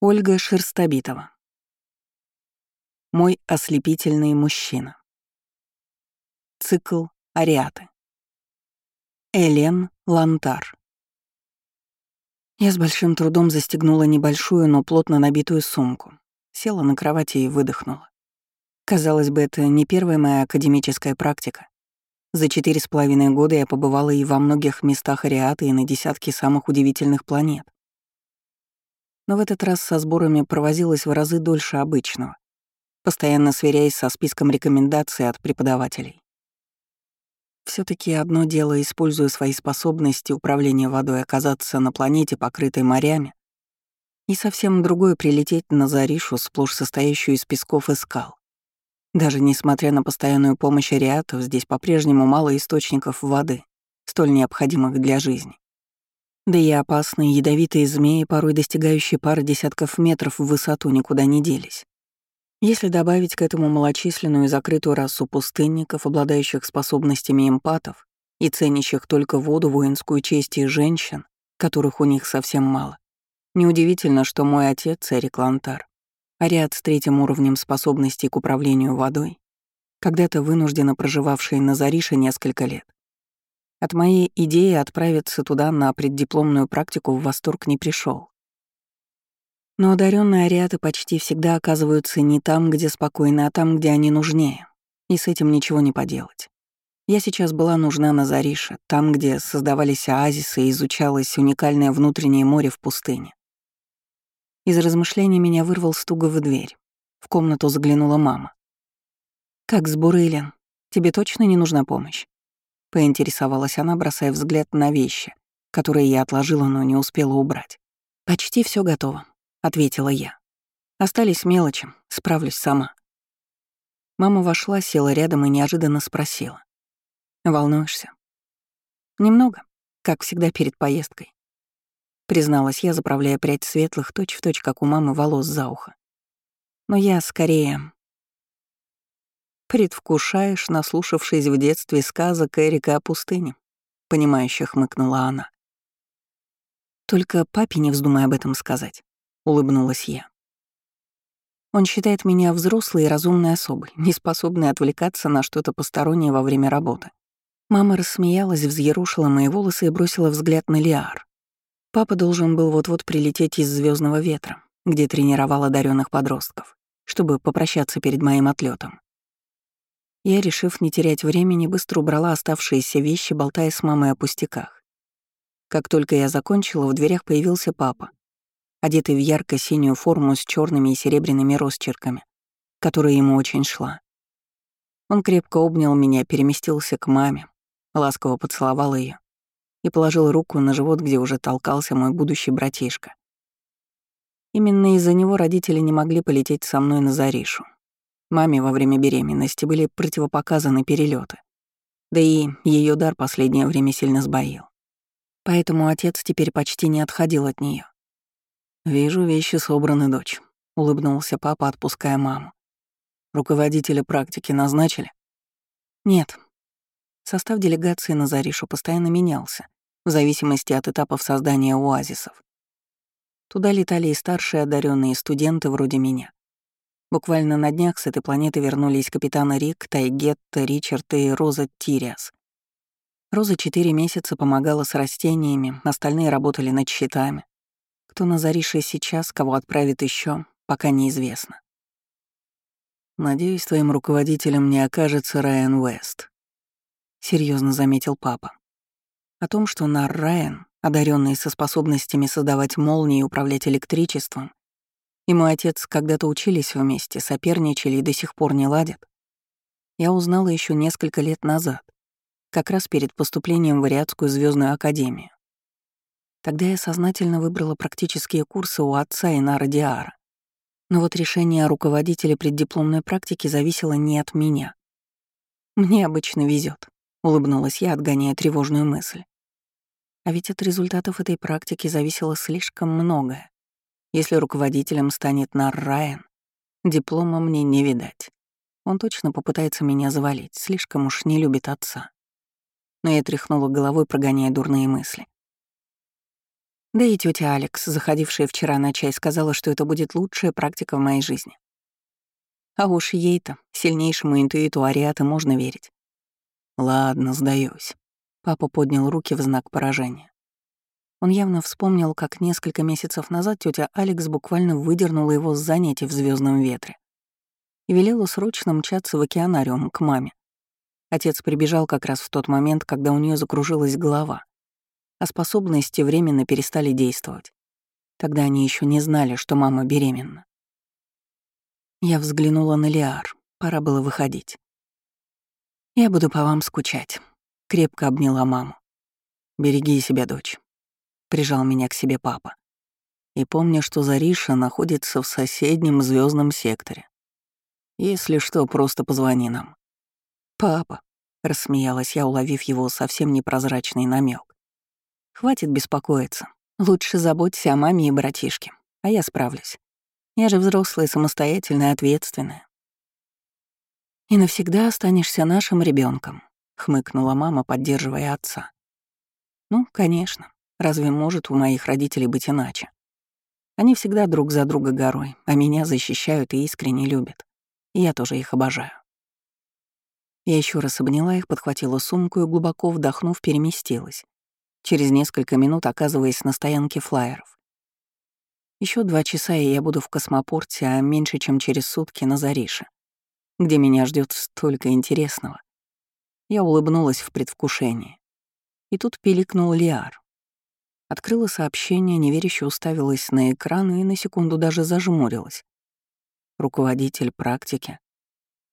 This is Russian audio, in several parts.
Ольга Шерстобитова. Мой ослепительный мужчина. Цикл Ариаты. Элен Лантар. Я с большим трудом застегнула небольшую, но плотно набитую сумку, села на кровати и выдохнула. Казалось бы, это не первая моя академическая практика. За четыре с половиной года я побывала и во многих местах Ариаты, и на десятки самых удивительных планет но в этот раз со сборами провозилась в разы дольше обычного, постоянно сверяясь со списком рекомендаций от преподавателей. все таки одно дело, используя свои способности управления водой, оказаться на планете, покрытой морями, и совсем другое — прилететь на Заришу, сплошь состоящую из песков и скал. Даже несмотря на постоянную помощь ариатов, здесь по-прежнему мало источников воды, столь необходимых для жизни. Да и опасные ядовитые змеи, порой достигающие пары десятков метров в высоту, никуда не делись. Если добавить к этому малочисленную и закрытую расу пустынников, обладающих способностями эмпатов и ценящих только воду, воинскую честь и женщин, которых у них совсем мало, неудивительно, что мой отец, Эрик Лантар, ариат с третьим уровнем способностей к управлению водой, когда-то вынужденно проживавший на Зарише несколько лет, от моей идеи отправиться туда на преддипломную практику в восторг не пришел. Но одаренные ариаты почти всегда оказываются не там, где спокойно, а там, где они нужнее. И с этим ничего не поделать. Я сейчас была нужна на Зарише, там, где создавались оазисы и изучалось уникальное внутреннее море в пустыне. Из размышлений меня вырвал стук в дверь. В комнату заглянула мама. «Как сборы, Элен? Тебе точно не нужна помощь?» Поинтересовалась она, бросая взгляд на вещи, которые я отложила, но не успела убрать. «Почти все готово», — ответила я. «Остались мелочи, справлюсь сама». Мама вошла, села рядом и неожиданно спросила. «Волнуешься?» «Немного, как всегда перед поездкой», — призналась я, заправляя прядь светлых, точь-в-точь, точь, как у мамы, волос за ухо. «Но я скорее «Предвкушаешь, наслушавшись в детстве сказок Эрика о пустыне», — понимающе хмыкнула она. «Только папе не вздумай об этом сказать», — улыбнулась я. Он считает меня взрослой и разумной особой, не способной отвлекаться на что-то постороннее во время работы. Мама рассмеялась, взъерушила мои волосы и бросила взгляд на Лиар. Папа должен был вот-вот прилететь из звездного ветра, где тренировал одаренных подростков, чтобы попрощаться перед моим отлетом. Я, решив не терять времени, быстро убрала оставшиеся вещи, болтая с мамой о пустяках. Как только я закончила, в дверях появился папа, одетый в ярко-синюю форму с черными и серебряными росчерками, которая ему очень шла. Он крепко обнял меня, переместился к маме, ласково поцеловал ее и положил руку на живот, где уже толкался мой будущий братишка. Именно из-за него родители не могли полететь со мной на Заришу. Маме во время беременности были противопоказаны перелеты, да и ее дар последнее время сильно сбоил. Поэтому отец теперь почти не отходил от нее. «Вижу, вещи собраны, дочь», — улыбнулся папа, отпуская маму. «Руководителя практики назначили?» «Нет». Состав делегации на Заришу постоянно менялся, в зависимости от этапов создания оазисов. Туда летали и старшие одаренные студенты вроде меня, Буквально на днях с этой планеты вернулись капитаны Рик, Тайгетта, Ричард и Роза Тириас. Роза четыре месяца помогала с растениями, остальные работали над счетами. Кто на Зарише сейчас, кого отправит еще, пока неизвестно. «Надеюсь, твоим руководителем не окажется Райан Уэст», — серьезно заметил папа. О том, что на Райан, одаренный со способностями создавать молнии и управлять электричеством, и мой отец когда-то учились вместе, соперничали и до сих пор не ладят, я узнала еще несколько лет назад, как раз перед поступлением в Ариадскую звездную академию. Тогда я сознательно выбрала практические курсы у отца и на Радиара. Но вот решение о руководителе преддипломной практики зависело не от меня. «Мне обычно везет, улыбнулась я, отгоняя тревожную мысль. А ведь от результатов этой практики зависело слишком многое. Если руководителем станет Нар диплома мне не видать. Он точно попытается меня завалить, слишком уж не любит отца. Но я тряхнула головой, прогоняя дурные мысли. Да и тетя Алекс, заходившая вчера на чай, сказала, что это будет лучшая практика в моей жизни. А уж ей-то, сильнейшему интуиту Ариаты, можно верить. Ладно, сдаюсь. Папа поднял руки в знак поражения. Он явно вспомнил, как несколько месяцев назад тетя Алекс буквально выдернула его с занятий в звездном ветре и велела срочно мчаться в океанариум к маме. Отец прибежал как раз в тот момент, когда у нее закружилась голова, а способности временно перестали действовать. Тогда они еще не знали, что мама беременна. Я взглянула на Лиар, пора было выходить. «Я буду по вам скучать», — крепко обняла маму. «Береги себя, дочь», — прижал меня к себе папа. И помни, что Зариша находится в соседнем звездном секторе. Если что, просто позвони нам. «Папа», — рассмеялась я, уловив его совсем непрозрачный намек. «Хватит беспокоиться. Лучше заботься о маме и братишке, а я справлюсь. Я же взрослая, самостоятельная, ответственная». «И навсегда останешься нашим ребенком, хмыкнула мама, поддерживая отца. «Ну, конечно. Разве может у моих родителей быть иначе? Они всегда друг за друга горой, а меня защищают и искренне любят. И я тоже их обожаю. Я еще раз обняла их, подхватила сумку и, глубоко вдохнув, переместилась, через несколько минут оказываясь на стоянке флайеров. Еще два часа, и я буду в космопорте, а меньше, чем через сутки на Зарише, где меня ждет столько интересного. Я улыбнулась в предвкушении. И тут пиликнул Лиар. Открыла сообщение, неверяще уставилась на экран и на секунду даже зажмурилась. Руководитель практики.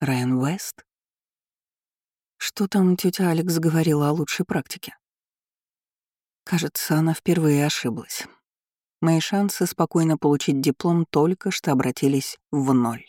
Райан Вест? Что там тетя Алекс говорила о лучшей практике? Кажется, она впервые ошиблась. Мои шансы спокойно получить диплом только что обратились в ноль.